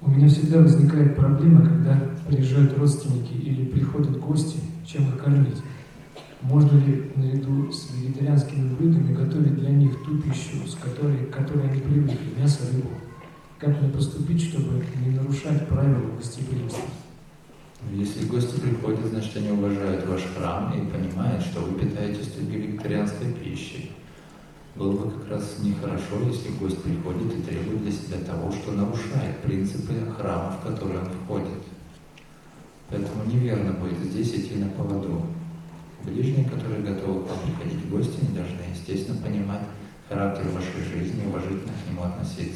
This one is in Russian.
У меня всегда возникает проблема, когда приезжают родственники или приходят гости, чем их кормить. Можно ли наряду с вегетарианскими блюдами готовить для них ту пищу, с которой, которой они привыкли, мясо, рыбу? Как мне поступить, чтобы не нарушать правила гостеприимства? Если гости приходят, значит они уважают ваш храм и понимают, что вы питаетесь только вегетарианской пищей. Было бы как раз нехорошо, если гость приходит и требует для себя того, что нарушает принципы храма, в который он входит. Поэтому неверно будет здесь идти на поводу. Ближние, которые готовы к вам приходить в гости, должны, естественно, понимать характер вашей жизни и уважительно к нему относиться.